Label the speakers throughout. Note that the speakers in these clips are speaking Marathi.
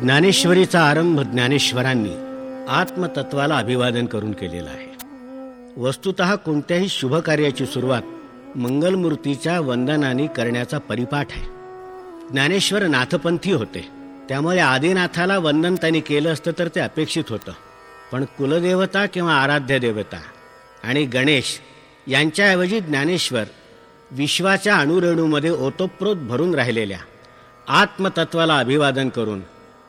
Speaker 1: ज्ञानेश्वरीचा आरंभ ज्ञानेश्वरांनी आत्मतत्वाला अभिवादन करून केलेला आहे. वस्तुत कोणत्याही शुभ कार्याची सुरुवात मंगलमूर्तीच्या वंदनाने करण्याचा परिपाठ आहे. ज्ञानेश्वर नाथपंथी होते. त्यामुळे आदिनाथाला वंदन त्यांनी केलं असतं तर ते अपेक्षित होतं. पण कुलदेवता किंवा आराध्य देवता आणि गणेश यांच्याऐवजी ज्ञानेश्वर विश्वाच्या अणुरेणूमध्ये ओतोप्रोत भरून राहिलेल्या आत्मतत्वाला अभिवादन करून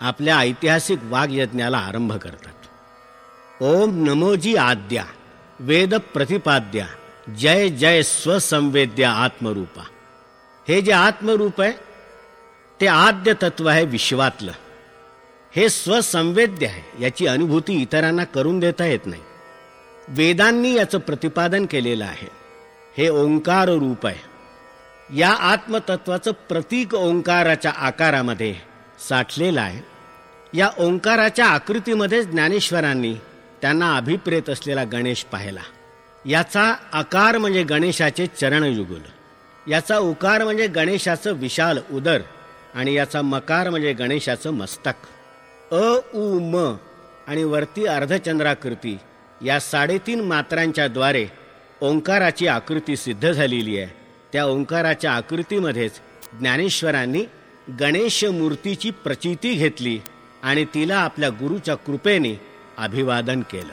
Speaker 1: आपल्या ऐतिहासिक वाघयज्ञाला आरंभ करतात. ओम नमोजी आद्या वेद प्रतिपाद्या जय जय स्वसंवेद्या आत्मरूपा. हे जे आत्मरूप आहे ते आद्य तत्व आहे विश्वातलं. हे स्वसंवेद्य आहे याची अनुभूती इतरांना करून देता येत नाही. वेदांनी याचं प्रतिपादन केलेलं आहे. हे ओंकार रूप आहे. या आत्मतत्वाचं प्रतीक ओंकाराच्या आकारामध्ये साठलेलं आहे. या ओंकाराच्या आकृतीमध्ये ज्ञानेश्वरांनी त्यांना अभिप्रेत असलेला गणेश पाहिला. याचा आकार म्हणजे गणेशाचे चरणयुगुल. याचा उकार म्हणजे गणेशाचं विशाल उदर आणि याचा मकार म्हणजे गणेशाचं मस्तक. अ उ म आणि वरती अर्धचंद्राकृती या साडेतीन मात्रांच्या द्वारे ओंकाराची आकृती सिद्ध झालेली आहे. त्या ओंकाराच्या आकृतीमध्येच ज्ञानेश्वरांनी गणेश मूर्तीची प्रचिती घेतली आणि तिला आपल्या गुरुच्या कृपेने अभिवादन केलं.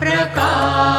Speaker 1: प्रकार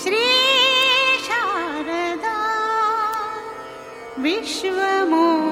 Speaker 1: श्री शारदा विश्वमो